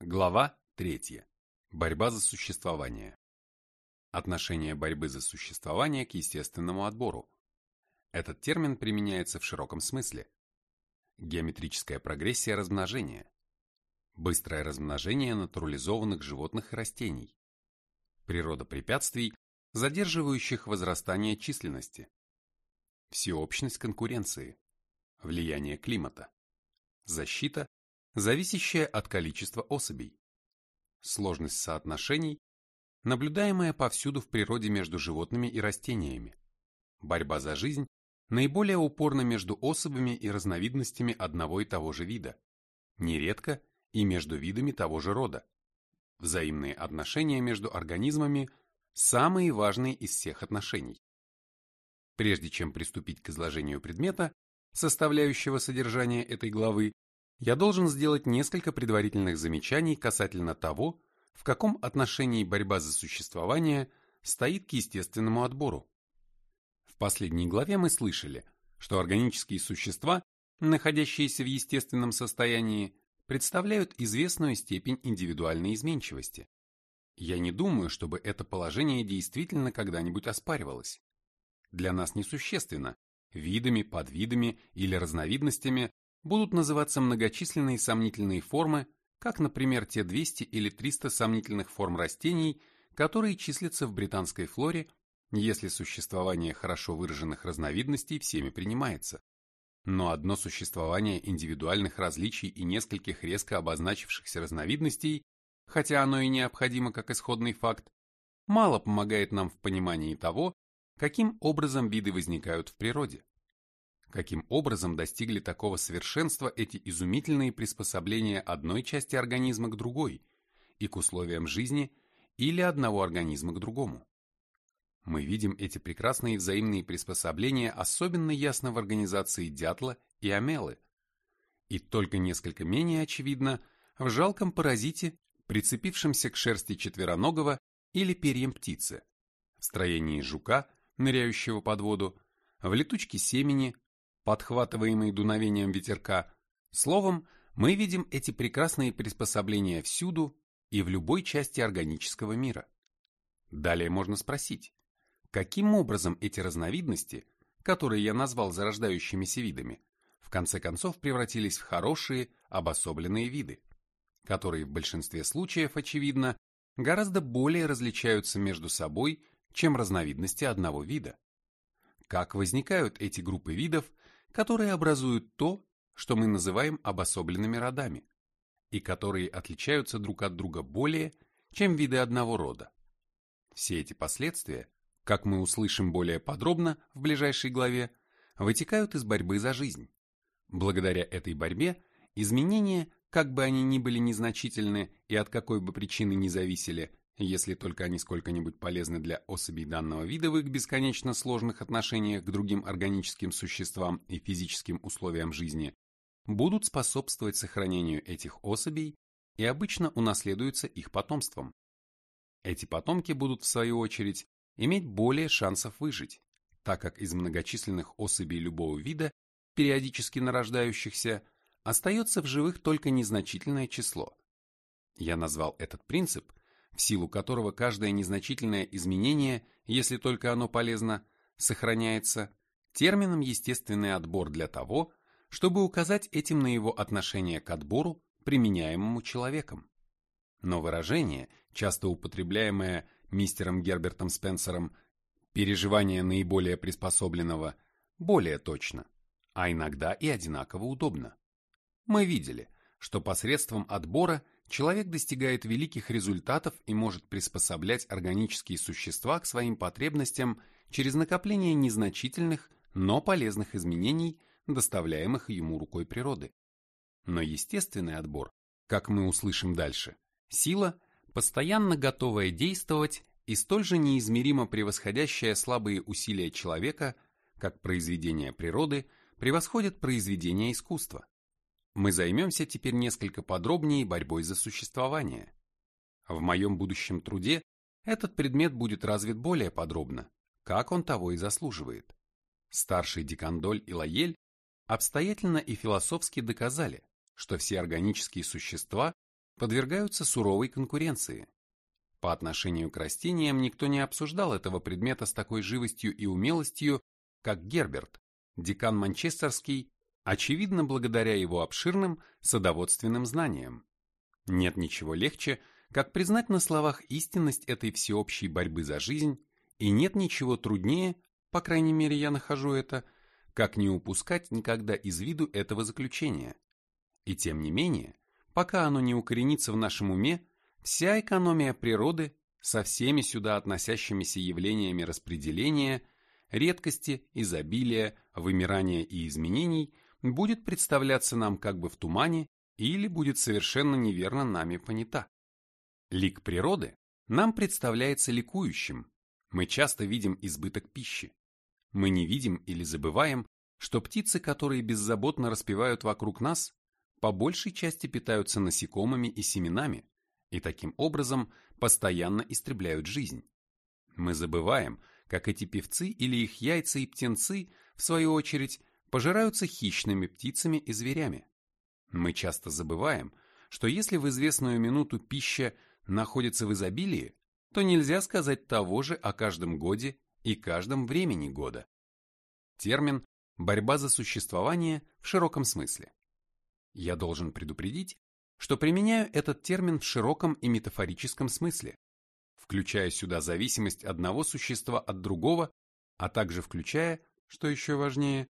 Глава 3. Борьба за существование. Отношение борьбы за существование к естественному отбору. Этот термин применяется в широком смысле. Геометрическая прогрессия размножения. Быстрое размножение натурализованных животных и растений. Природа препятствий, задерживающих возрастание численности. Всеобщность конкуренции. Влияние климата. Защита зависящая от количества особей. Сложность соотношений, наблюдаемая повсюду в природе между животными и растениями. Борьба за жизнь наиболее упорна между особями и разновидностями одного и того же вида, нередко и между видами того же рода. Взаимные отношения между организмами – самые важные из всех отношений. Прежде чем приступить к изложению предмета, составляющего содержание этой главы, я должен сделать несколько предварительных замечаний касательно того, в каком отношении борьба за существование стоит к естественному отбору. В последней главе мы слышали, что органические существа, находящиеся в естественном состоянии, представляют известную степень индивидуальной изменчивости. Я не думаю, чтобы это положение действительно когда-нибудь оспаривалось. Для нас несущественно, видами, подвидами или разновидностями будут называться многочисленные сомнительные формы, как, например, те 200 или 300 сомнительных форм растений, которые числятся в британской флоре, если существование хорошо выраженных разновидностей всеми принимается. Но одно существование индивидуальных различий и нескольких резко обозначившихся разновидностей, хотя оно и необходимо как исходный факт, мало помогает нам в понимании того, каким образом виды возникают в природе. Каким образом достигли такого совершенства эти изумительные приспособления одной части организма к другой и к условиям жизни или одного организма к другому? Мы видим эти прекрасные взаимные приспособления особенно ясно в организации дятла и амелы, и только несколько менее очевидно в жалком паразите, прицепившемся к шерсти четвероногого или перьям птицы, в строении жука, ныряющего под воду, в летучке семени, подхватываемый дуновением ветерка. Словом, мы видим эти прекрасные приспособления всюду и в любой части органического мира. Далее можно спросить, каким образом эти разновидности, которые я назвал зарождающимися видами, в конце концов превратились в хорошие, обособленные виды, которые в большинстве случаев, очевидно, гораздо более различаются между собой, чем разновидности одного вида. Как возникают эти группы видов которые образуют то, что мы называем обособленными родами, и которые отличаются друг от друга более, чем виды одного рода. Все эти последствия, как мы услышим более подробно в ближайшей главе, вытекают из борьбы за жизнь. Благодаря этой борьбе изменения, как бы они ни были незначительны и от какой бы причины ни зависели, если только они сколько-нибудь полезны для особей данного вида в их бесконечно сложных отношениях к другим органическим существам и физическим условиям жизни, будут способствовать сохранению этих особей и обычно унаследуются их потомством. Эти потомки будут, в свою очередь, иметь более шансов выжить, так как из многочисленных особей любого вида, периодически нарождающихся, остается в живых только незначительное число. Я назвал этот принцип – в силу которого каждое незначительное изменение, если только оно полезно, сохраняется, термином «естественный отбор» для того, чтобы указать этим на его отношение к отбору, применяемому человеком. Но выражение, часто употребляемое мистером Гербертом Спенсером «переживание наиболее приспособленного», более точно, а иногда и одинаково удобно. Мы видели, что посредством отбора – человек достигает великих результатов и может приспособлять органические существа к своим потребностям через накопление незначительных, но полезных изменений, доставляемых ему рукой природы. Но естественный отбор, как мы услышим дальше, сила, постоянно готовая действовать и столь же неизмеримо превосходящая слабые усилия человека, как произведения природы превосходят произведения искусства. Мы займемся теперь несколько подробнее борьбой за существование. В моем будущем труде этот предмет будет развит более подробно, как он того и заслуживает. Старший Дикандоль и Лаель обстоятельно и философски доказали, что все органические существа подвергаются суровой конкуренции. По отношению к растениям никто не обсуждал этого предмета с такой живостью и умелостью, как Герберт, декан Манчестерский, очевидно благодаря его обширным садоводственным знаниям. Нет ничего легче, как признать на словах истинность этой всеобщей борьбы за жизнь, и нет ничего труднее, по крайней мере я нахожу это, как не упускать никогда из виду этого заключения. И тем не менее, пока оно не укоренится в нашем уме, вся экономия природы со всеми сюда относящимися явлениями распределения, редкости, изобилия, вымирания и изменений будет представляться нам как бы в тумане или будет совершенно неверно нами понята. Лик природы нам представляется ликующим. Мы часто видим избыток пищи. Мы не видим или забываем, что птицы, которые беззаботно распевают вокруг нас, по большей части питаются насекомыми и семенами, и таким образом постоянно истребляют жизнь. Мы забываем, как эти певцы или их яйца и птенцы, в свою очередь, пожираются хищными птицами и зверями. Мы часто забываем, что если в известную минуту пища находится в изобилии, то нельзя сказать того же о каждом годе и каждом времени года. Термин «борьба за существование» в широком смысле. Я должен предупредить, что применяю этот термин в широком и метафорическом смысле, включая сюда зависимость одного существа от другого, а также включая, что еще важнее,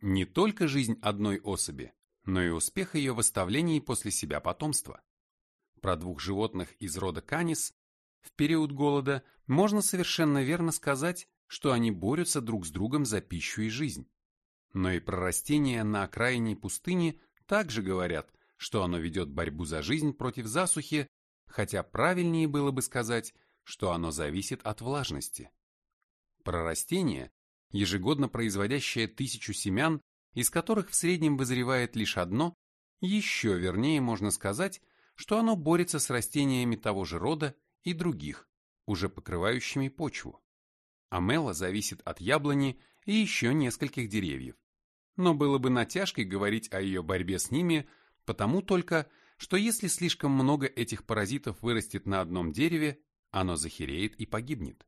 не только жизнь одной особи, но и успех ее в оставлении после себя потомства. Про двух животных из рода Канис в период голода можно совершенно верно сказать, что они борются друг с другом за пищу и жизнь. Но и про растения на окраине пустыни также говорят, что оно ведет борьбу за жизнь против засухи, хотя правильнее было бы сказать, что оно зависит от влажности. Про растение, ежегодно производящее тысячу семян, из которых в среднем вызревает лишь одно, еще вернее можно сказать, что оно борется с растениями того же рода и других, уже покрывающими почву. Амела зависит от яблони и еще нескольких деревьев. Но было бы натяжкой говорить о ее борьбе с ними, потому только, что если слишком много этих паразитов вырастет на одном дереве, оно захереет и погибнет.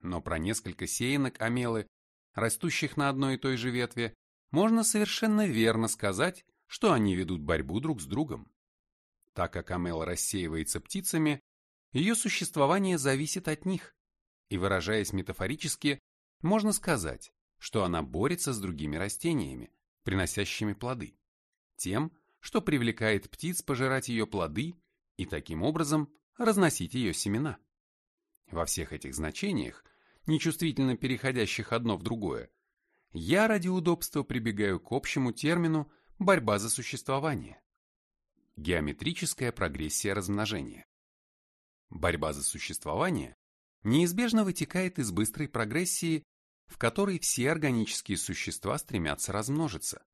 Но про несколько сеянок амелы, растущих на одной и той же ветве, можно совершенно верно сказать, что они ведут борьбу друг с другом. Так как амела рассеивается птицами, ее существование зависит от них, и выражаясь метафорически, можно сказать, что она борется с другими растениями, приносящими плоды, тем, что привлекает птиц пожирать ее плоды и таким образом разносить ее семена. Во всех этих значениях, нечувствительно переходящих одно в другое, я ради удобства прибегаю к общему термину «борьба за существование». Геометрическая прогрессия размножения. Борьба за существование неизбежно вытекает из быстрой прогрессии, в которой все органические существа стремятся размножиться.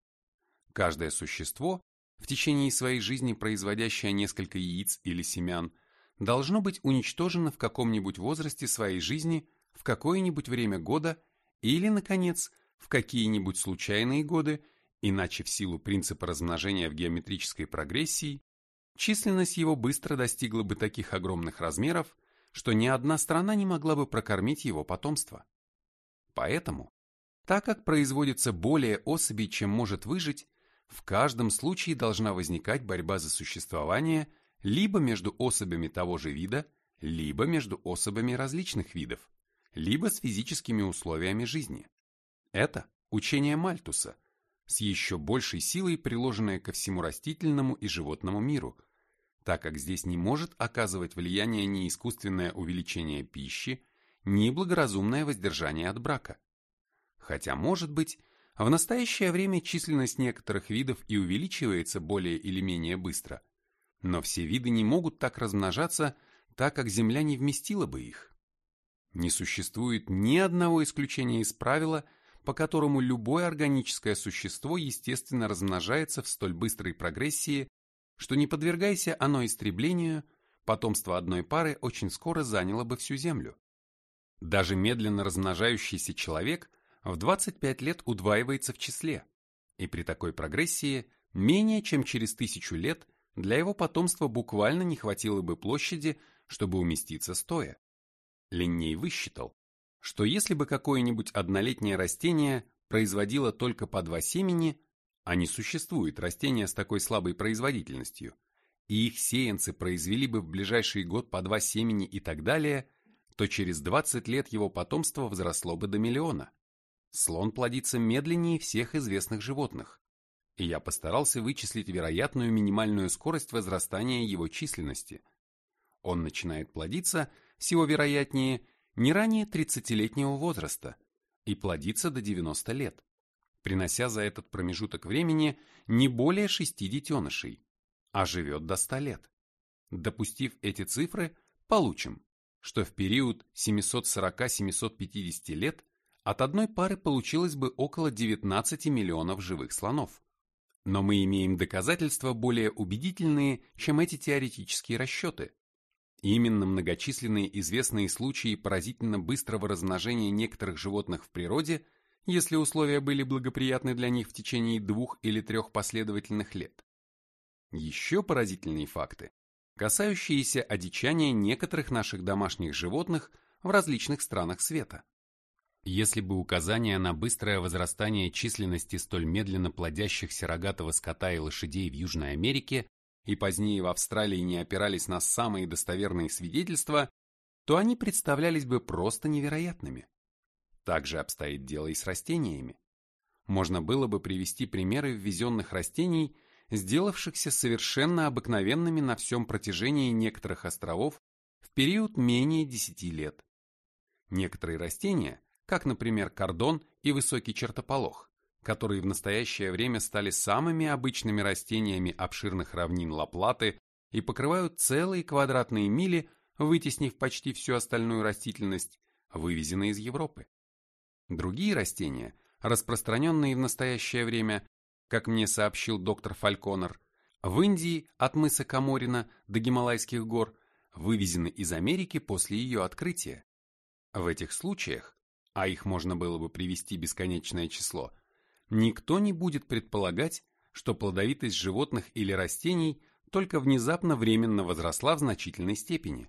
Каждое существо, в течение своей жизни производящее несколько яиц или семян, должно быть уничтожено в каком-нибудь возрасте своей жизни какое-нибудь время года или, наконец, в какие-нибудь случайные годы, иначе в силу принципа размножения в геометрической прогрессии, численность его быстро достигла бы таких огромных размеров, что ни одна страна не могла бы прокормить его потомство. Поэтому, так как производится более особей, чем может выжить, в каждом случае должна возникать борьба за существование либо между особями того же вида, либо между особями различных видов, либо с физическими условиями жизни. Это учение Мальтуса, с еще большей силой приложенное ко всему растительному и животному миру, так как здесь не может оказывать влияние ни искусственное увеличение пищи, ни благоразумное воздержание от брака. Хотя, может быть, в настоящее время численность некоторых видов и увеличивается более или менее быстро, но все виды не могут так размножаться, так как Земля не вместила бы их. Не существует ни одного исключения из правила, по которому любое органическое существо естественно размножается в столь быстрой прогрессии, что не подвергайся оно истреблению, потомство одной пары очень скоро заняло бы всю Землю. Даже медленно размножающийся человек в 25 лет удваивается в числе, и при такой прогрессии менее чем через тысячу лет для его потомства буквально не хватило бы площади, чтобы уместиться стоя. Линней высчитал, что если бы какое-нибудь однолетнее растение производило только по два семени, а не существует растения с такой слабой производительностью, и их сеянцы произвели бы в ближайший год по два семени и так далее, то через 20 лет его потомство возросло бы до миллиона. Слон плодится медленнее всех известных животных, и я постарался вычислить вероятную минимальную скорость возрастания его численности. Он начинает плодиться, всего вероятнее, не ранее 30-летнего возраста и плодится до 90 лет, принося за этот промежуток времени не более 6 детенышей, а живет до 100 лет. Допустив эти цифры, получим, что в период 740-750 лет от одной пары получилось бы около 19 миллионов живых слонов. Но мы имеем доказательства более убедительные, чем эти теоретические расчеты. Именно многочисленные известные случаи поразительно быстрого размножения некоторых животных в природе, если условия были благоприятны для них в течение двух или трех последовательных лет. Еще поразительные факты, касающиеся одичания некоторых наших домашних животных в различных странах света. Если бы указания на быстрое возрастание численности столь медленно плодящихся рогатого скота и лошадей в Южной Америке и позднее в Австралии не опирались на самые достоверные свидетельства, то они представлялись бы просто невероятными. Так же обстоит дело и с растениями. Можно было бы привести примеры ввезенных растений, сделавшихся совершенно обыкновенными на всем протяжении некоторых островов в период менее 10 лет. Некоторые растения как, например, кордон и высокий чертополох, которые в настоящее время стали самыми обычными растениями обширных равнин Лаплаты и покрывают целые квадратные мили, вытеснив почти всю остальную растительность, вывезенные из Европы. Другие растения, распространенные в настоящее время, как мне сообщил доктор Фальконер, в Индии от мыса Каморина до Гималайских гор, вывезены из Америки после ее открытия. В этих случаях а их можно было бы привести бесконечное число, никто не будет предполагать, что плодовитость животных или растений только внезапно временно возросла в значительной степени.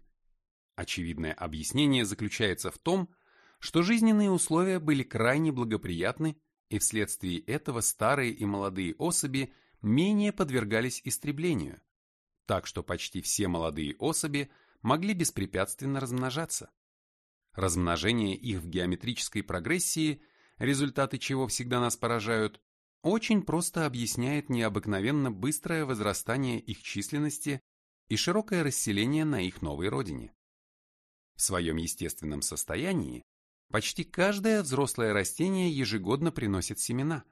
Очевидное объяснение заключается в том, что жизненные условия были крайне благоприятны, и вследствие этого старые и молодые особи менее подвергались истреблению, так что почти все молодые особи могли беспрепятственно размножаться. Размножение их в геометрической прогрессии, результаты чего всегда нас поражают, очень просто объясняет необыкновенно быстрое возрастание их численности и широкое расселение на их новой родине. В своем естественном состоянии почти каждое взрослое растение ежегодно приносит семена,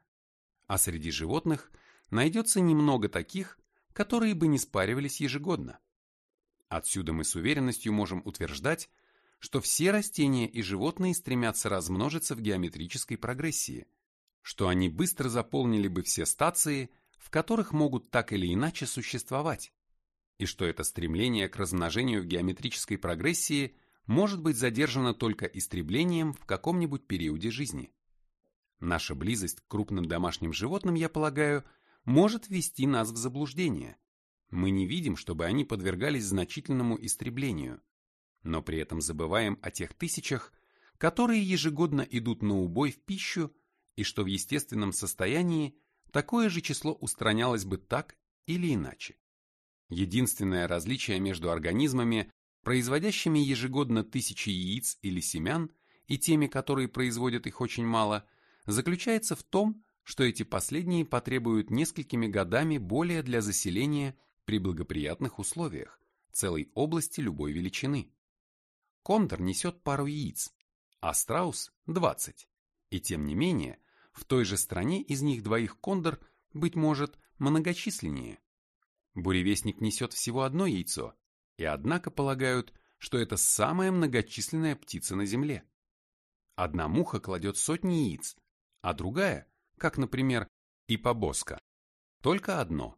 а среди животных найдется немного таких, которые бы не спаривались ежегодно. Отсюда мы с уверенностью можем утверждать, что все растения и животные стремятся размножиться в геометрической прогрессии, что они быстро заполнили бы все стации, в которых могут так или иначе существовать, и что это стремление к размножению в геометрической прогрессии может быть задержано только истреблением в каком-нибудь периоде жизни. Наша близость к крупным домашним животным, я полагаю, может ввести нас в заблуждение. Мы не видим, чтобы они подвергались значительному истреблению – но при этом забываем о тех тысячах, которые ежегодно идут на убой в пищу, и что в естественном состоянии такое же число устранялось бы так или иначе. Единственное различие между организмами, производящими ежегодно тысячи яиц или семян, и теми, которые производят их очень мало, заключается в том, что эти последние потребуют несколькими годами более для заселения при благоприятных условиях целой области любой величины. Кондор несет пару яиц, а страус – 20. И тем не менее, в той же стране из них двоих кондор, быть может, многочисленнее. Буревестник несет всего одно яйцо, и однако полагают, что это самая многочисленная птица на Земле. Одна муха кладет сотни яиц, а другая, как, например, ипобоска, только одно.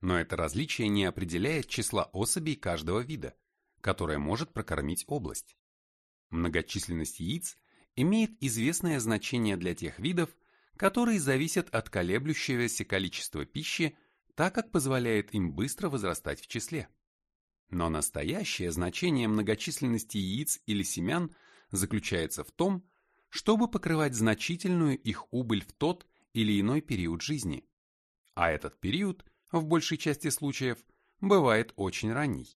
Но это различие не определяет числа особей каждого вида которая может прокормить область. Многочисленность яиц имеет известное значение для тех видов, которые зависят от колеблющегося количества пищи, так как позволяет им быстро возрастать в числе. Но настоящее значение многочисленности яиц или семян заключается в том, чтобы покрывать значительную их убыль в тот или иной период жизни. А этот период, в большей части случаев, бывает очень ранний.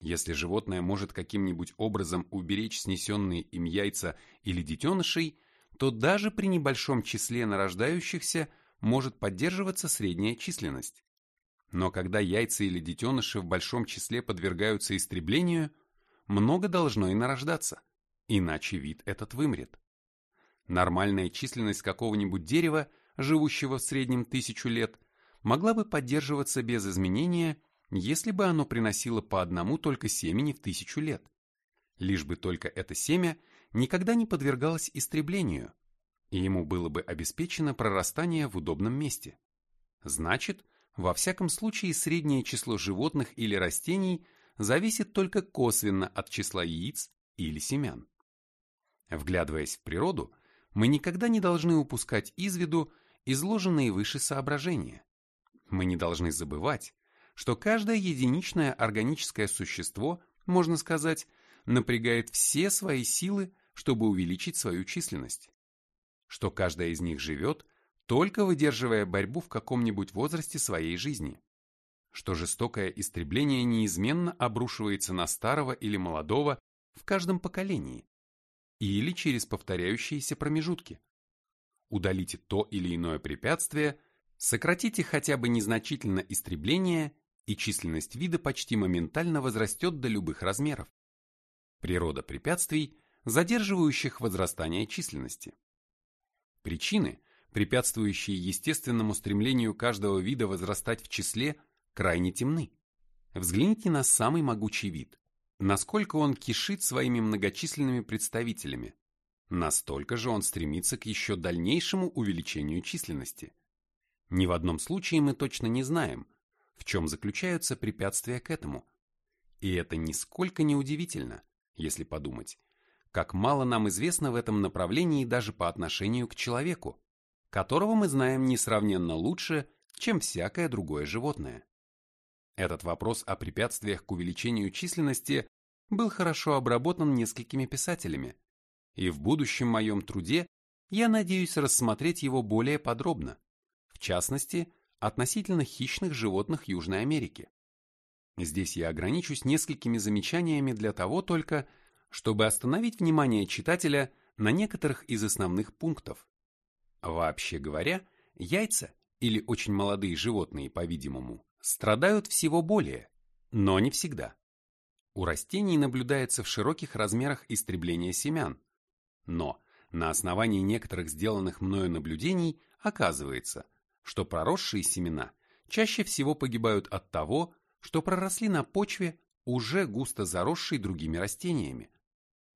Если животное может каким-нибудь образом уберечь снесенные им яйца или детенышей, то даже при небольшом числе нарождающихся может поддерживаться средняя численность. Но когда яйца или детеныши в большом числе подвергаются истреблению, много должно и нарождаться, иначе вид этот вымрет. Нормальная численность какого-нибудь дерева, живущего в среднем тысячу лет, могла бы поддерживаться без изменения, если бы оно приносило по одному только семени в тысячу лет. Лишь бы только это семя никогда не подвергалось истреблению, и ему было бы обеспечено прорастание в удобном месте. Значит, во всяком случае среднее число животных или растений зависит только косвенно от числа яиц или семян. Вглядываясь в природу, мы никогда не должны упускать из виду изложенные выше соображения. Мы не должны забывать, что каждое единичное органическое существо, можно сказать, напрягает все свои силы, чтобы увеличить свою численность. Что каждая из них живет, только выдерживая борьбу в каком-нибудь возрасте своей жизни. Что жестокое истребление неизменно обрушивается на старого или молодого в каждом поколении или через повторяющиеся промежутки. Удалите то или иное препятствие, сократите хотя бы незначительно истребление, и численность вида почти моментально возрастет до любых размеров. Природа препятствий, задерживающих возрастание численности. Причины, препятствующие естественному стремлению каждого вида возрастать в числе, крайне темны. Взгляните на самый могучий вид Насколько он кишит своими многочисленными представителями, настолько же он стремится к еще дальнейшему увеличению численности. Ни в одном случае мы точно не знаем, в чем заключаются препятствия к этому. И это нисколько не удивительно, если подумать, как мало нам известно в этом направлении даже по отношению к человеку, которого мы знаем несравненно лучше, чем всякое другое животное. Этот вопрос о препятствиях к увеличению численности был хорошо обработан несколькими писателями, и в будущем моем труде я надеюсь рассмотреть его более подробно, в частности, относительно хищных животных Южной Америки. Здесь я ограничусь несколькими замечаниями для того только, чтобы остановить внимание читателя на некоторых из основных пунктов. Вообще говоря, яйца, или очень молодые животные, по-видимому, страдают всего более, но не всегда. У растений наблюдается в широких размерах истребление семян, но на основании некоторых сделанных мною наблюдений оказывается, что проросшие семена чаще всего погибают от того, что проросли на почве, уже густо заросшей другими растениями.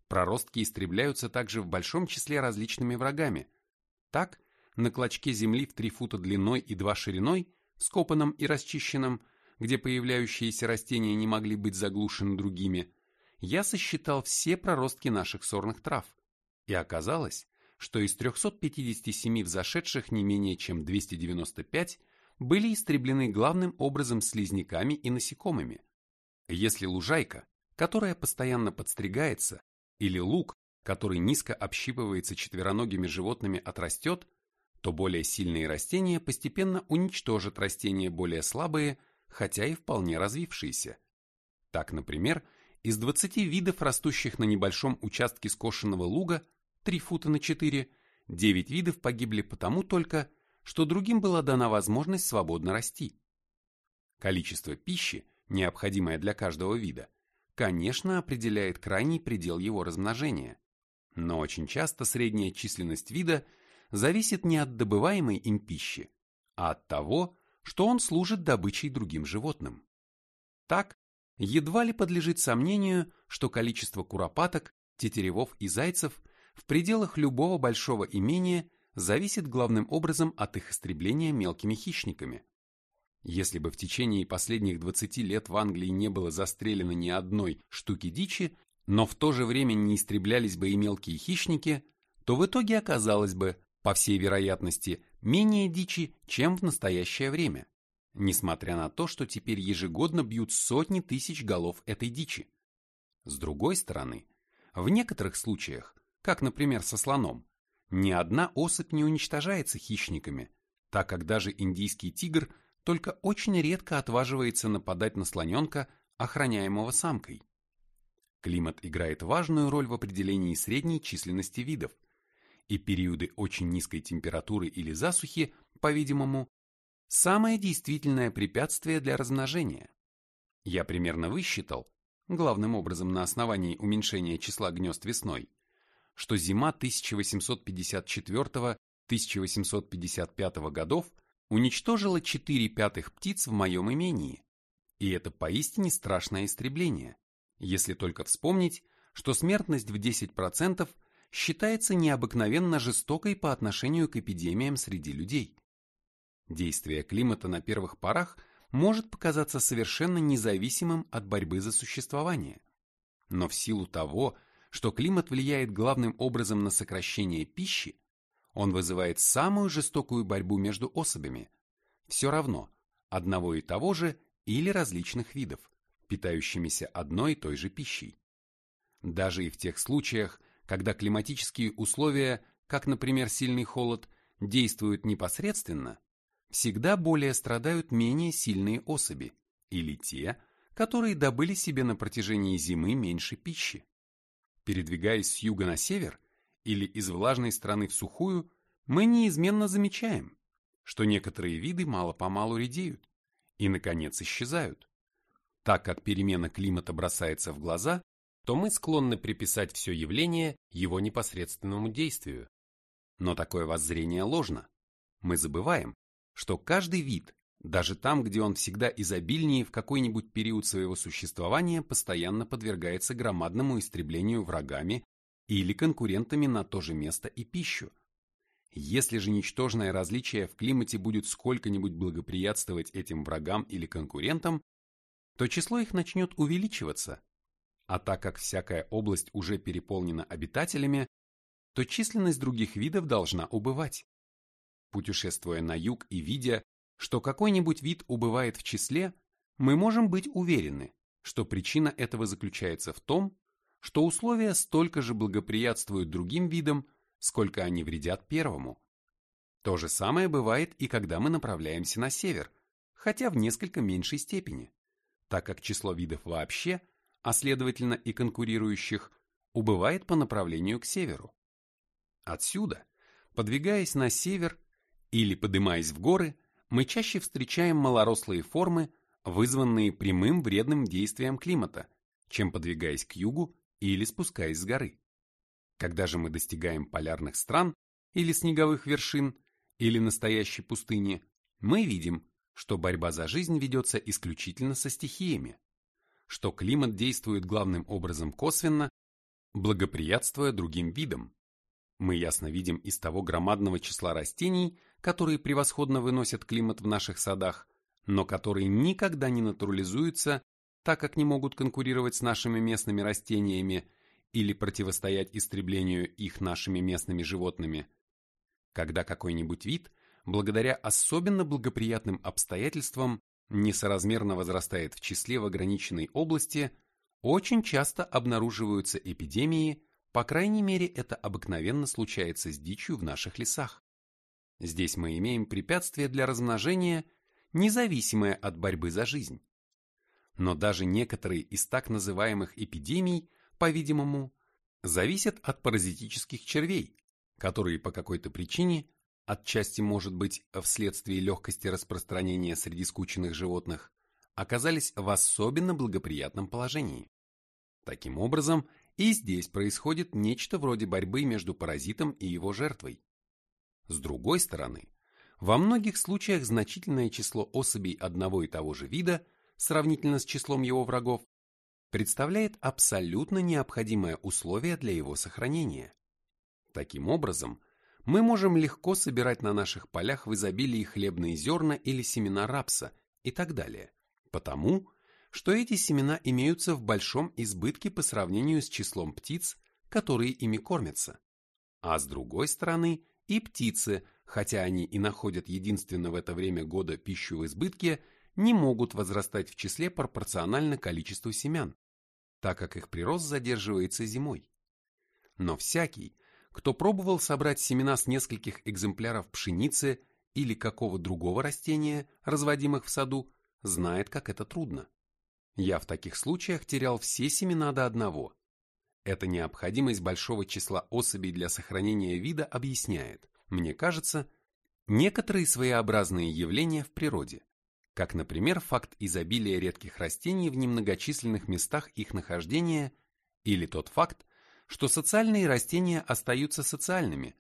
Проростки истребляются также в большом числе различными врагами. Так, на клочке земли в 3 фута длиной и 2 шириной скопанном и расчищенном, где появляющиеся растения не могли быть заглушены другими, я сосчитал все проростки наших сорных трав, и оказалось, что из 357 взошедших не менее чем 295 были истреблены главным образом слизняками и насекомыми. Если лужайка, которая постоянно подстригается, или лук, который низко общипывается четвероногими животными, отрастет, то более сильные растения постепенно уничтожат растения более слабые, хотя и вполне развившиеся. Так, например, из 20 видов, растущих на небольшом участке скошенного луга, 3 фута на 4, 9 видов погибли потому только, что другим была дана возможность свободно расти. Количество пищи, необходимое для каждого вида, конечно, определяет крайний предел его размножения. Но очень часто средняя численность вида – зависит не от добываемой им пищи, а от того, что он служит добычей другим животным. Так, едва ли подлежит сомнению, что количество куропаток, тетеревов и зайцев в пределах любого большого имения зависит главным образом от их истребления мелкими хищниками. Если бы в течение последних 20 лет в Англии не было застрелено ни одной штуки дичи, но в то же время не истреблялись бы и мелкие хищники, то в итоге оказалось бы, по всей вероятности, менее дичи, чем в настоящее время. несмотря на то, что теперь ежегодно бьют сотни тысяч голов этой дичи. С другой стороны, в некоторых случаях, как, например, со слоном, ни одна особь не уничтожается хищниками, так как даже индийский тигр только очень редко отваживается нападать на слоненка, охраняемого самкой. Климат играет важную роль в определении средней численности видов, и периоды очень низкой температуры или засухи, по-видимому, самое действительное препятствие для размножения. Я примерно высчитал, главным образом на основании уменьшения числа гнезд весной, что зима 1854-1855 годов уничтожила 4 пятых птиц в моем имении, и это поистине страшное истребление, если только вспомнить, что смертность в 10% считается необыкновенно жестокой по отношению к эпидемиям среди людей. Действие климата на первых порах может показаться совершенно независимым от борьбы за существование. Но в силу того, что климат влияет главным образом на сокращение пищи, он вызывает самую жестокую борьбу между особями, все равно одного и того же или различных видов, питающимися одной и той же пищей. Даже и в тех случаях, когда климатические условия, как, например, сильный холод, действуют непосредственно, всегда более страдают менее сильные особи или те, которые добыли себе на протяжении зимы меньше пищи. Передвигаясь с юга на север или из влажной страны в сухую, мы неизменно замечаем, что некоторые виды мало-помалу редеют и, наконец, исчезают. Так как перемена климата бросается в глаза, то мы склонны приписать все явление его непосредственному действию. Но такое воззрение ложно. Мы забываем, что каждый вид, даже там, где он всегда изобильнее в какой-нибудь период своего существования, постоянно подвергается громадному истреблению врагами или конкурентами на то же место и пищу. Если же ничтожное различие в климате будет сколько-нибудь благоприятствовать этим врагам или конкурентам, то число их начнет увеличиваться. А так как всякая область уже переполнена обитателями, то численность других видов должна убывать путешествуя на юг и видя, что какой-нибудь вид убывает в числе, мы можем быть уверены, что причина этого заключается в том, что условия столько же благоприятствуют другим видам, сколько они вредят первому. То же самое бывает и когда мы направляемся на север, хотя в несколько меньшей степени, так как число видов вообще, а следовательно и конкурирующих, убывает по направлению к северу. Отсюда, подвигаясь на север, или поднимаясь в горы, мы чаще встречаем малорослые формы, вызванные прямым вредным действием климата, чем подвигаясь к югу или спускаясь с горы. Когда же мы достигаем полярных стран или снеговых вершин, или настоящей пустыни, мы видим, что борьба за жизнь ведется исключительно со стихиями, что климат действует главным образом косвенно, благоприятствуя другим видам. Мы ясно видим из того громадного числа растений, которые превосходно выносят климат в наших садах, но которые никогда не натурализуются, так как не могут конкурировать с нашими местными растениями или противостоять истреблению их нашими местными животными. Когда какой-нибудь вид, благодаря особенно благоприятным обстоятельствам, несоразмерно возрастает в числе в ограниченной области, очень часто обнаруживаются эпидемии, по крайней мере это обыкновенно случается с дичью в наших лесах. Здесь мы имеем препятствие для размножения, независимое от борьбы за жизнь. Но даже некоторые из так называемых эпидемий, по-видимому, зависят от паразитических червей, которые по какой-то причине, отчасти может быть вследствие легкости распространения среди скучных животных, оказались в особенно благоприятном положении. Таким образом, и здесь происходит нечто вроде борьбы между паразитом и его жертвой. С другой стороны, во многих случаях значительное число особей одного и того же вида, сравнительно с числом его врагов, представляет абсолютно необходимое условие для его сохранения. Таким образом, мы можем легко собирать на наших полях в изобилии хлебные зерна или семена рапса и так далее, потому что эти семена имеются в большом избытке по сравнению с числом птиц, которые ими кормятся. А с другой стороны, и птицы, хотя они и находят единственно в это время года пищу в избытке, не могут возрастать в числе пропорционально количеству семян, так как их прирост задерживается зимой. Но всякий, кто пробовал собрать семена с нескольких экземпляров пшеницы или какого другого растения, разводимых в саду, знает, как это трудно. Я в таких случаях терял все семена до одного. Эта необходимость большого числа особей для сохранения вида объясняет, мне кажется, некоторые своеобразные явления в природе, как, например, факт изобилия редких растений в немногочисленных местах их нахождения или тот факт, что социальные растения остаются социальными,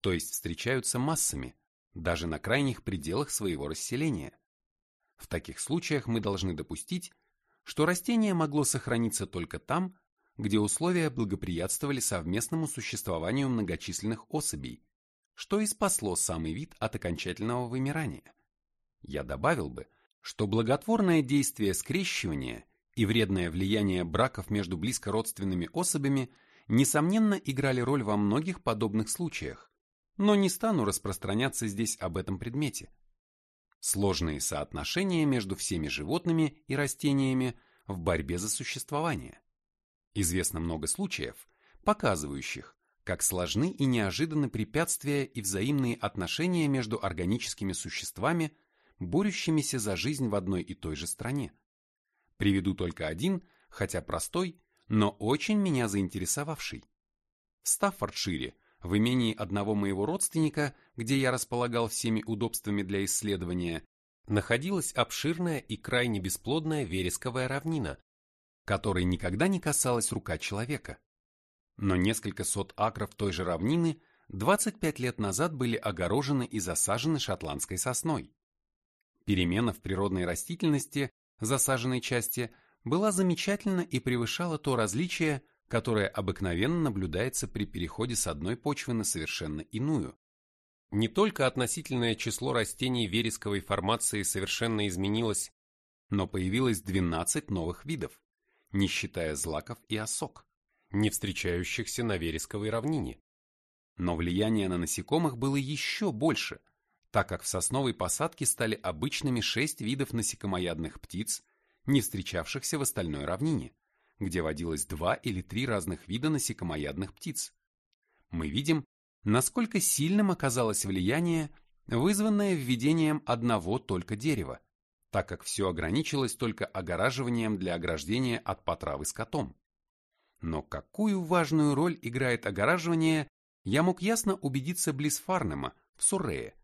то есть встречаются массами, даже на крайних пределах своего расселения. В таких случаях мы должны допустить, что растение могло сохраниться только там, где условия благоприятствовали совместному существованию многочисленных особей, что и спасло самый вид от окончательного вымирания. Я добавил бы, что благотворное действие скрещивания и вредное влияние браков между близкородственными особями несомненно играли роль во многих подобных случаях, но не стану распространяться здесь об этом предмете. Сложные соотношения между всеми животными и растениями в борьбе за существование. Известно много случаев, показывающих, как сложны и неожиданны препятствия и взаимные отношения между органическими существами, борющимися за жизнь в одной и той же стране. Приведу только один, хотя простой, но очень меня заинтересовавший. В Стаффордшире, в имении одного моего родственника, где я располагал всеми удобствами для исследования, находилась обширная и крайне бесплодная вересковая равнина, которой никогда не касалась рука человека. Но несколько сот акров той же равнины 25 лет назад были огорожены и засажены шотландской сосной. Перемена в природной растительности засаженной части была замечательна и превышала то различие, которое обыкновенно наблюдается при переходе с одной почвы на совершенно иную. Не только относительное число растений вересковой формации совершенно изменилось, но появилось 12 новых видов, не считая злаков и осок, не встречающихся на вересковой равнине. Но влияние на насекомых было еще больше, так как в сосновой посадке стали обычными шесть видов насекомоядных птиц, не встречавшихся в остальной равнине, где водилось два или три разных вида насекомоядных птиц. Мы видим, насколько сильным оказалось влияние, вызванное введением одного только дерева, так как все ограничилось только огораживанием для ограждения от потравы скотом. Но какую важную роль играет огораживание, я мог ясно убедиться близ Фарнема, в Суррее.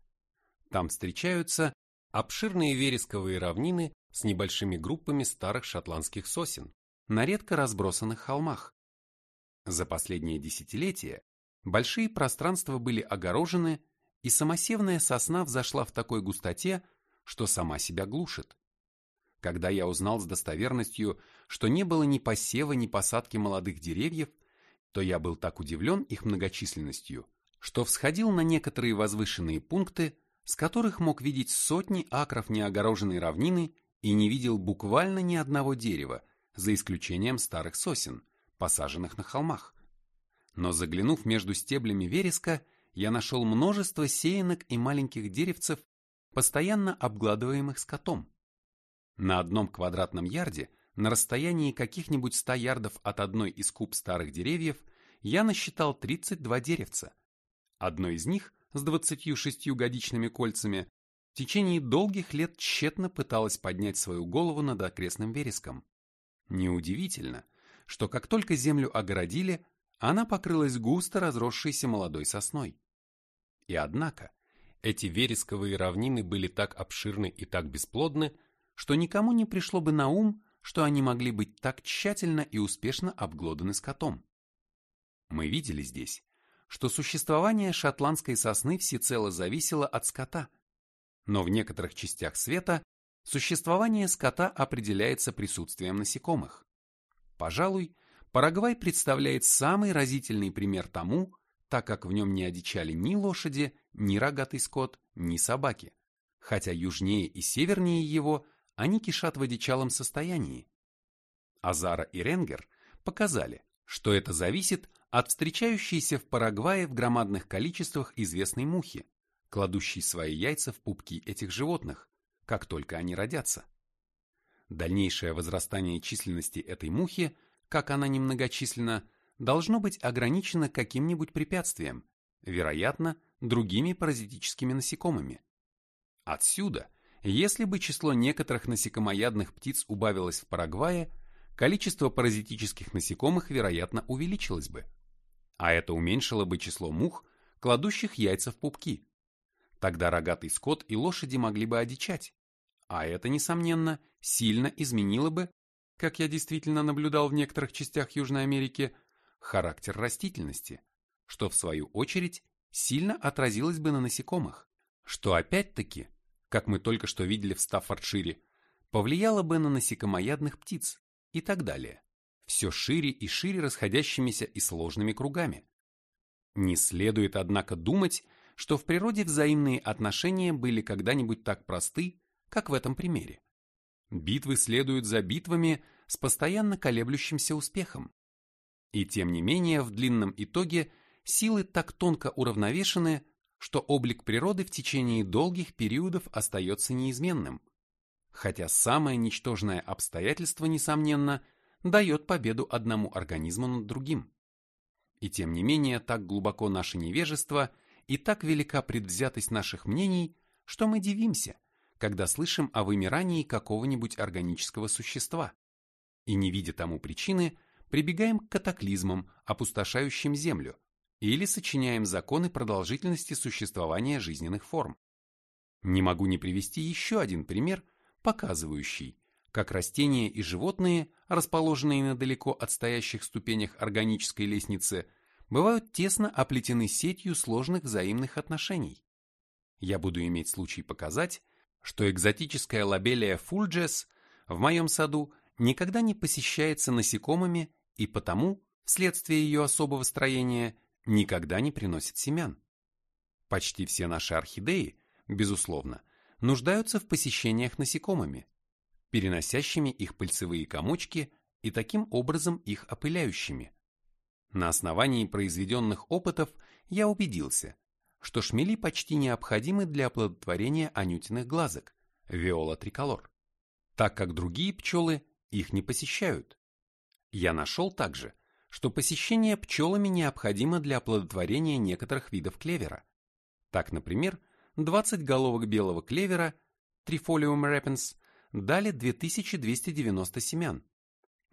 Там встречаются обширные вересковые равнины с небольшими группами старых шотландских сосен на редко разбросанных холмах. За последние десятилетия большие пространства были огорожены, и самосевная сосна взошла в такой густоте, что сама себя глушит. Когда я узнал с достоверностью, что не было ни посева, ни посадки молодых деревьев, то я был так удивлен их многочисленностью, что всходил на некоторые возвышенные пункты, с которых мог видеть сотни акров неогороженной равнины и не видел буквально ни одного дерева, за исключением старых сосен, посаженных на холмах. Но заглянув между стеблями вереска, я нашел множество сеянок и маленьких деревцев, постоянно обгладываемых скотом. На одном квадратном ярде, на расстоянии каких-нибудь 100 ярдов от одной из куб старых деревьев, я насчитал 32 деревца. Одно из них с 26 годичными кольцами в течение долгих лет тщетно пыталась поднять свою голову над окрестным вереском. Неудивительно, что как только землю огородили, она покрылась густо разросшейся молодой сосной. И однако, эти вересковые равнины были так обширны и так бесплодны, что никому не пришло бы на ум, что они могли быть так тщательно и успешно обглоданы скотом. Мы видели здесь, что существование шотландской сосны всецело зависело от скота, но в некоторых частях света существование скота определяется присутствием насекомых. Пожалуй, Парагвай представляет самый разительный пример тому, так как в нем не одичали ни лошади, ни рогатый скот, ни собаки, хотя южнее и севернее его они кишат в одичалом состоянии. Азара и Ренгер показали, что это зависит от встречающейся в Парагвае в громадных количествах известной мухи, кладущий свои яйца в пупки этих животных, как только они родятся. Дальнейшее возрастание численности этой мухи, как она немногочисленна, должно быть ограничено каким-нибудь препятствием, вероятно, другими паразитическими насекомыми. Отсюда, если бы число некоторых насекомоядных птиц убавилось в Парагвае, количество паразитических насекомых, вероятно, увеличилось бы. А это уменьшило бы число мух, кладущих яйца в пупки. Тогда рогатый скот и лошади могли бы одичать. А это, несомненно, сильно изменило бы, как я действительно наблюдал в некоторых частях Южной Америки, характер растительности, что в свою очередь сильно отразилось бы на насекомых, что опять-таки, как мы только что видели в Стаффордшире, повлияло бы на насекомоядных птиц, и так далее, все шире и шире расходящимися и сложными кругами. Не следует, однако, думать, что в природе взаимные отношения были когда-нибудь так просты, как в этом примере. Битвы следуют за битвами с постоянно колеблющимся успехом. И тем не менее, в длинном итоге силы так тонко уравновешены, что облик природы в течение долгих периодов остается неизменным, хотя самое ничтожное обстоятельство, несомненно, дает победу одному организму над другим. И тем не менее, так глубоко наше невежество и так велика предвзятость наших мнений, что мы дивимся, когда слышим о вымирании какого-нибудь органического существа, и не видя тому причины, прибегаем к катаклизмам, опустошающим Землю, или сочиняем законы продолжительности существования жизненных форм. Не могу не привести еще один пример – показывающий, как растения и животные, расположенные на далеко отстоящих ступенях органической лестницы, бывают тесно оплетены сетью сложных взаимных отношений. Я буду иметь случай показать, что экзотическая лабелия фульджес в моем саду никогда не посещается насекомыми и потому, вследствие ее особого строения, никогда не приносит семян. Почти все наши орхидеи, безусловно, нуждаются в посещениях насекомыми, переносящими их пыльцевые комочки и таким образом их опыляющими. На основании произведенных опытов я убедился, что шмели почти необходимы для оплодотворения анютиных глазок, виола триколор, так как другие пчелы их не посещают. Я нашел также, что посещение пчелами необходимо для оплодотворения некоторых видов клевера. Так, например, 20 головок белого клевера Trifolium repens дали 2290 семян,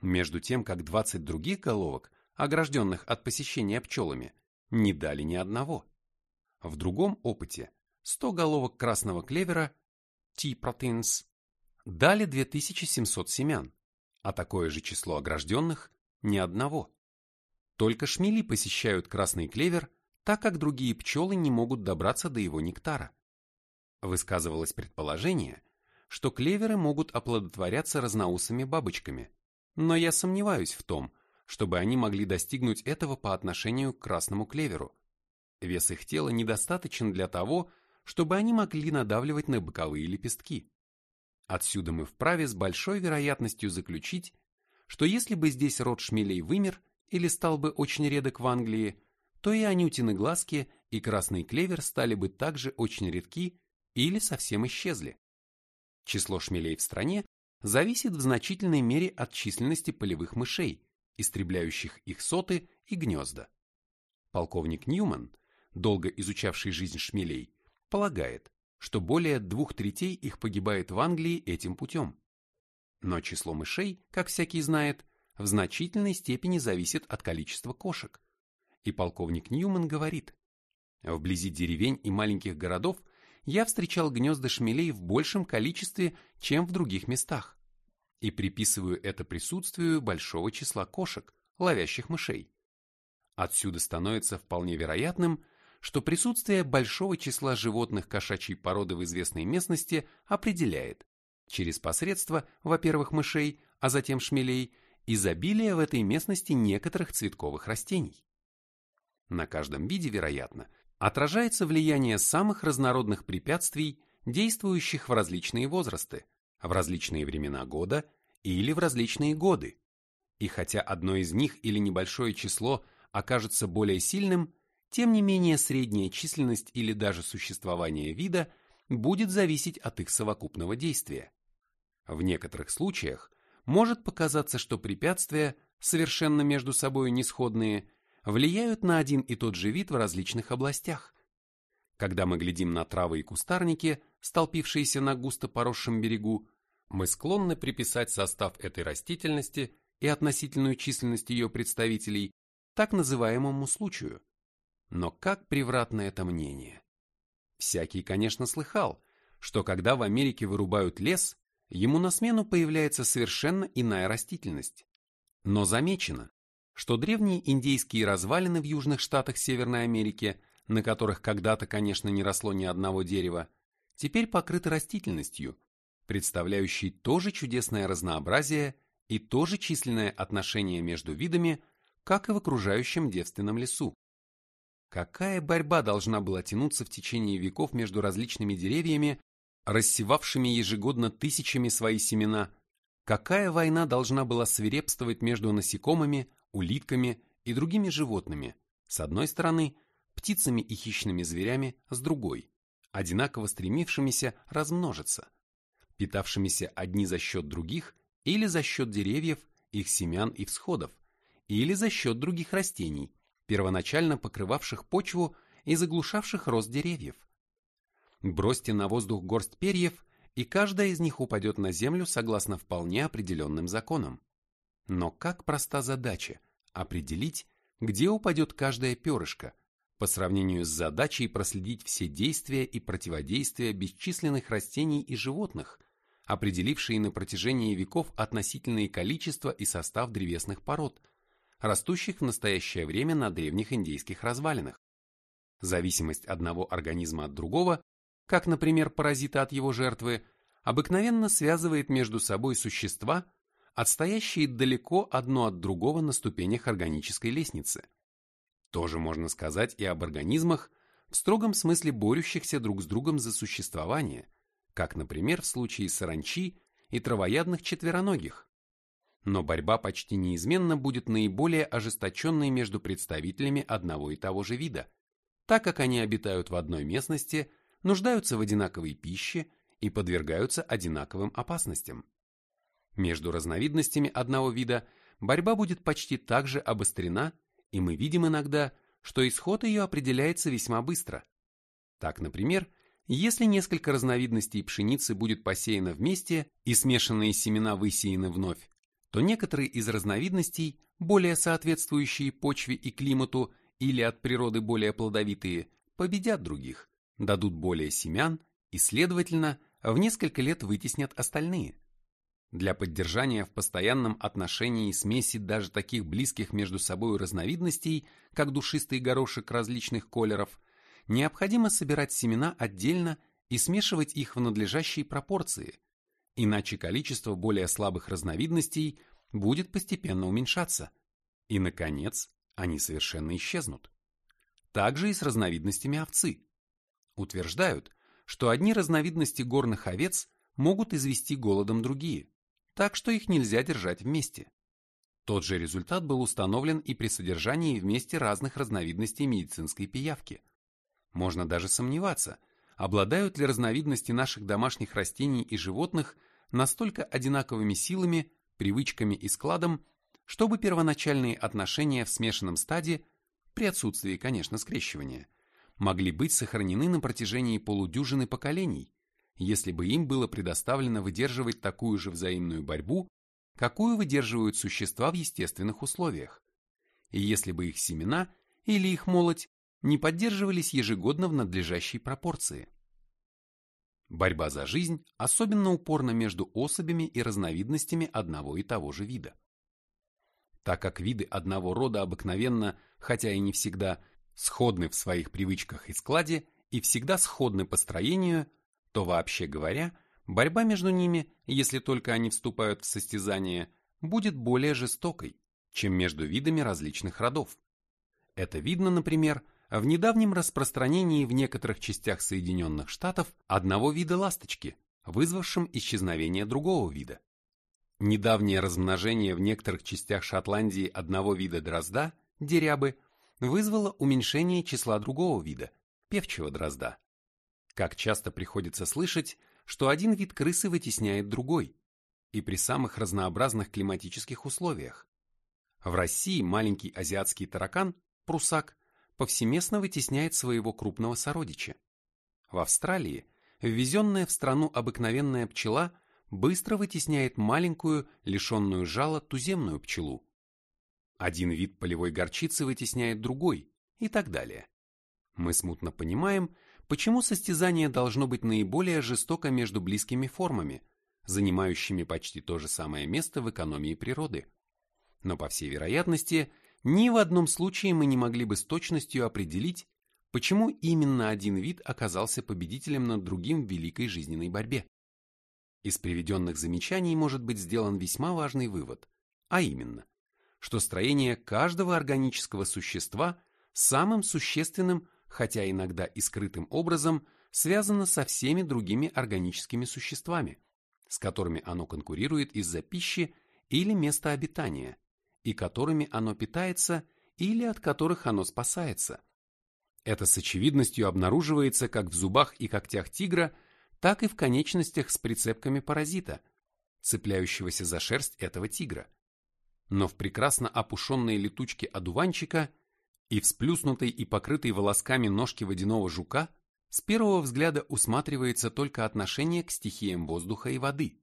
между тем как 20 других головок, огражденных от посещения пчелами, не дали ни одного. В другом опыте 100 головок красного клевера T-proteins дали 2700 семян, а такое же число огражденных – ни одного. Только шмели посещают красный клевер, так как другие пчелы не могут добраться до его нектара. Высказывалось предположение, что клеверы могут оплодотворяться разноусыми бабочками, но я сомневаюсь в том, чтобы они могли достигнуть этого по отношению к красному клеверу. Вес их тела недостаточен для того, чтобы они могли надавливать на боковые лепестки. Отсюда мы вправе с большой вероятностью заключить, что если бы здесь род шмелей вымер или стал бы очень редок в Англии, то и анютины глазки и красный клевер стали бы также очень редки или совсем исчезли. Число шмелей в стране зависит в значительной мере от численности полевых мышей, истребляющих их соты и гнезда. Полковник Ньюман, долго изучавший жизнь шмелей, полагает, что более двух третей их погибает в Англии этим путем. Но число мышей, как всякий знает, в значительной степени зависит от количества кошек. И полковник Ньюман говорит, вблизи деревень и маленьких городов я встречал гнезда шмелей в большем количестве, чем в других местах, и приписываю это присутствию большого числа кошек, ловящих мышей. Отсюда становится вполне вероятным, что присутствие большого числа животных кошачьей породы в известной местности определяет, через посредство, во-первых, мышей, а затем шмелей, изобилие в этой местности некоторых цветковых растений. На каждом виде, вероятно, отражается влияние самых разнородных препятствий, действующих в различные возрасты, в различные времена года или в различные годы. И хотя одно из них или небольшое число окажется более сильным, тем не менее средняя численность или даже существование вида будет зависеть от их совокупного действия. В некоторых случаях может показаться, что препятствия, совершенно между собой несходные, влияют на один и тот же вид в различных областях. Когда мы глядим на травы и кустарники, столпившиеся на густо поросшем берегу, мы склонны приписать состав этой растительности и относительную численность ее представителей так называемому случаю. Но как превратно это мнение? Всякий, конечно, слыхал, что когда в Америке вырубают лес, ему на смену появляется совершенно иная растительность. Но замечено, что древние индейские развалины в южных штатах Северной Америки, на которых когда-то, конечно, не росло ни одного дерева, теперь покрыты растительностью, представляющей тоже чудесное разнообразие и тоже численное отношение между видами, как и в окружающем девственном лесу. Какая борьба должна была тянуться в течение веков между различными деревьями, рассевавшими ежегодно тысячами свои семена, какая война должна была свирепствовать между насекомыми, улитками и другими животными, с одной стороны, птицами и хищными зверями с другой, одинаково стремившимися размножиться, питавшимися одни за счет других или за счет деревьев, их семян и всходов, или за счет других растений, первоначально покрывавших почву и заглушавших рост деревьев. Бросьте на воздух горсть перьев, и каждая из них упадет на землю согласно вполне определенным законам. Но как проста задача определить, где упадет каждое перышко, по сравнению с задачей проследить все действия и противодействия бесчисленных растений и животных, определившие на протяжении веков относительные количество и состав древесных пород, растущих в настоящее время на древних индейских развалинах. Зависимость одного организма от другого, как, например, паразита от его жертвы, обыкновенно связывает между собой существа, отстоящие далеко одно от другого на ступенях органической лестницы – тоже можно сказать и об организмах, в строгом смысле борющихся друг с другом за существование, как, например, в случае саранчи и травоядных четвероногих. Но борьба почти неизменно будет наиболее ожесточенной между представителями одного и того же вида, так как они обитают в одной местности, нуждаются в одинаковой пище и подвергаются одинаковым опасностям. Между разновидностями одного вида борьба будет почти так же обострена, и мы видим иногда, что исход ее определяется весьма быстро. Так, например, если несколько разновидностей пшеницы будет посеяно вместе и смешанные семена высеяны вновь, то некоторые из разновидностей, более соответствующие почве и климату или от природы более плодовитые, победят других, дадут более семян и, следовательно, в несколько лет вытеснят остальные. Для поддержания в постоянном отношении смеси даже таких близких между собой разновидностей, как душистый горошек различных колеров, необходимо собирать семена отдельно и смешивать их в надлежащей пропорции, иначе количество более слабых разновидностей будет постепенно уменьшаться, и, наконец, они совершенно исчезнут. Также и с разновидностями овцы. Утверждают, что одни разновидности горных овец могут извести голодом другие – так что их нельзя держать вместе. Тот же результат был установлен и при содержании вместе разных разновидностей медицинской пиявки. Можно даже сомневаться, обладают ли разновидности наших домашних растений и животных настолько одинаковыми силами, привычками и складом, чтобы первоначальные отношения в смешанном стаде, при отсутствии, конечно, скрещивания, могли быть сохранены на протяжении полудюжины поколений, если бы им было предоставлено выдерживать такую же взаимную борьбу, какую выдерживают существа в естественных условиях, и если бы их семена или их молоть не поддерживались ежегодно в надлежащей пропорции. Борьба за жизнь особенно упорна между особями и разновидностями одного и того же вида. Так как виды одного рода обыкновенно, хотя и не всегда, сходны в своих привычках и складе и всегда сходны по строению, то вообще говоря, борьба между ними, если только они вступают в состязание, будет более жестокой, чем между видами различных родов. Это видно, например, в недавнем распространении в некоторых частях Соединенных Штатов одного вида ласточки, вызвавшем исчезновение другого вида. Недавнее размножение в некоторых частях Шотландии одного вида дрозда, дерябы, вызвало уменьшение числа другого вида – певчего дрозда. Как часто приходится слышать, что один вид крысы вытесняет другой, и при самых разнообразных климатических условиях. В России маленький азиатский таракан, прусак, повсеместно вытесняет своего крупного сородича. В Австралии ввезенная в страну обыкновенная пчела быстро вытесняет маленькую, лишенную жала туземную пчелу. Один вид полевой горчицы вытесняет другой и так далее. Мы смутно понимаем, почему состязание должно быть наиболее жестоко между близкими формами, занимающими почти то же самое место в экономии природы. Но, по всей вероятности, ни в одном случае мы не могли бы с точностью определить, почему именно один вид оказался победителем над другим в великой жизненной борьбе. Из приведенных замечаний может быть сделан весьма важный вывод, а именно, что строение каждого органического существа самым существенным, хотя иногда и скрытым образом, связано со всеми другими органическими существами, с которыми оно конкурирует из-за пищи или места обитания, и которыми оно питается или от которых оно спасается, это с очевидностью обнаруживается как в зубах и когтях тигра, так и в конечностях с прицепками паразита, цепляющегося за шерсть этого тигра. Но в прекрасно опушенной летучке одуванчика и в сплюснутой и покрытой волосками ножки водяного жука с первого взгляда усматривается только отношение к стихиям воздуха и воды.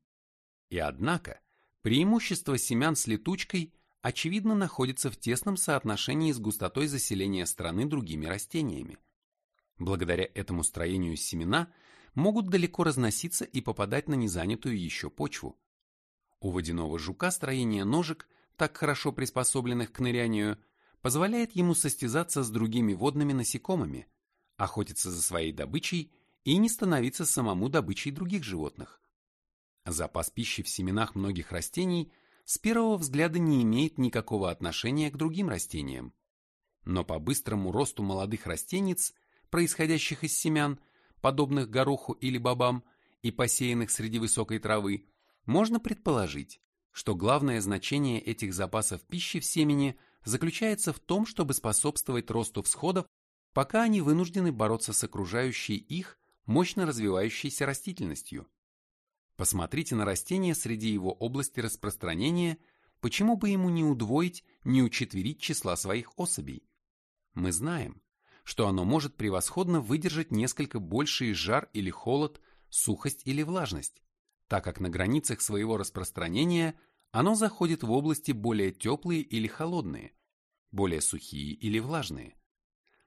И однако, преимущество семян с летучкой очевидно находится в тесном соотношении с густотой заселения страны другими растениями. Благодаря этому строению семена могут далеко разноситься и попадать на незанятую еще почву. У водяного жука строение ножек, так хорошо приспособленных к нырянию, позволяет ему состязаться с другими водными насекомыми, охотиться за своей добычей и не становиться самому добычей других животных. Запас пищи в семенах многих растений – с первого взгляда не имеет никакого отношения к другим растениям. Но по быстрому росту молодых растениц, происходящих из семян, подобных гороху или бобам, и посеянных среди высокой травы, можно предположить, что главное значение этих запасов пищи в семени заключается в том, чтобы способствовать росту всходов, пока они вынуждены бороться с окружающей их мощно развивающейся растительностью. Посмотрите на растение среди его области распространения, почему бы ему не удвоить, не учетверить числа своих особей? Мы знаем, что оно может превосходно выдержать несколько больший жар или холод, сухость или влажность, так как на границах своего распространения оно заходит в области более теплые или холодные, более сухие или влажные.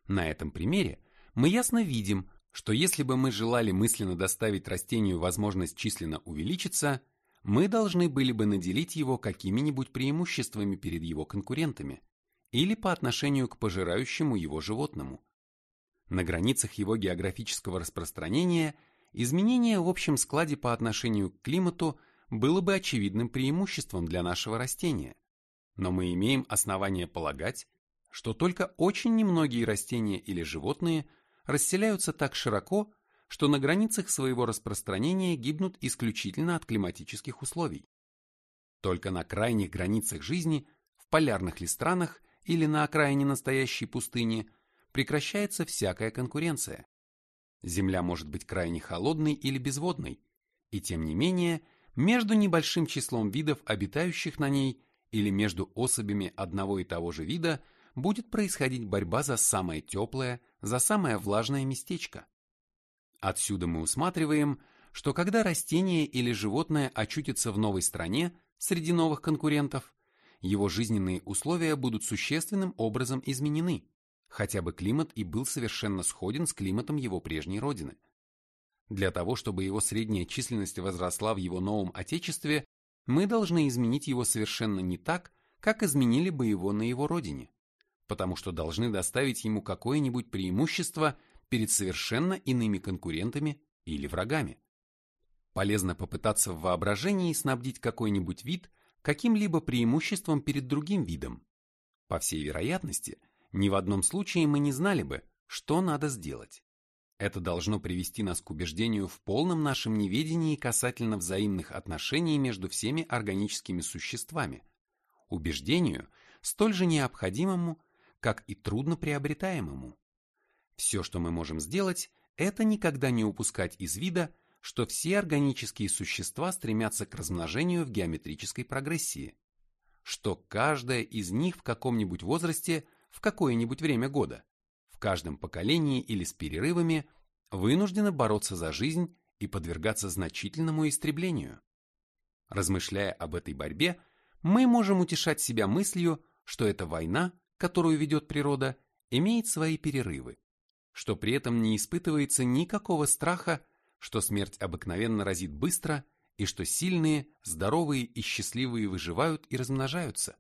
На этом примере мы ясно видим, что если бы мы желали мысленно доставить растению возможность численно увеличиться, мы должны были бы наделить его какими-нибудь преимуществами перед его конкурентами или по отношению к пожирающему его животному. На границах его географического распространения изменение в общем складе по отношению к климату было бы очевидным преимуществом для нашего растения, но мы имеем основания полагать, что только очень немногие растения или животные – расселяются так широко, что на границах своего распространения гибнут исключительно от климатических условий. Только на крайних границах жизни, в полярных ли странах или на окраине настоящей пустыни, прекращается всякая конкуренция. Земля может быть крайне холодной или безводной, и тем не менее, между небольшим числом видов, обитающих на ней, или между особями одного и того же вида – будет происходить борьба за самое теплое, за самое влажное местечко. Отсюда мы усматриваем, что когда растение или животное очутится в новой стране среди новых конкурентов, его жизненные условия будут существенным образом изменены, хотя бы климат и был совершенно сходен с климатом его прежней родины. Для того, чтобы его средняя численность возросла в его новом отечестве, мы должны изменить его совершенно не так, как изменили бы его на его родине потому что должны доставить ему какое-нибудь преимущество перед совершенно иными конкурентами или врагами. Полезно попытаться в воображении снабдить какой-нибудь вид каким-либо преимуществом перед другим видом. По всей вероятности, ни в одном случае мы не знали бы, что надо сделать. Это должно привести нас к убеждению в полном нашем неведении касательно взаимных отношений между всеми органическими существами, убеждению, столь же необходимому, как и трудно приобретаемому. Все, что мы можем сделать, это никогда не упускать из вида, что все органические существа стремятся к размножению в геометрической прогрессии, что каждая из них в каком-нибудь возрасте в какое-нибудь время года, в каждом поколении или с перерывами, вынуждена бороться за жизнь и подвергаться значительному истреблению. Размышляя об этой борьбе, мы можем утешать себя мыслью, что эта война, которую ведет природа, имеет свои перерывы, что при этом не испытывается никакого страха, что смерть обыкновенно разит быстро и что сильные, здоровые и счастливые выживают и размножаются.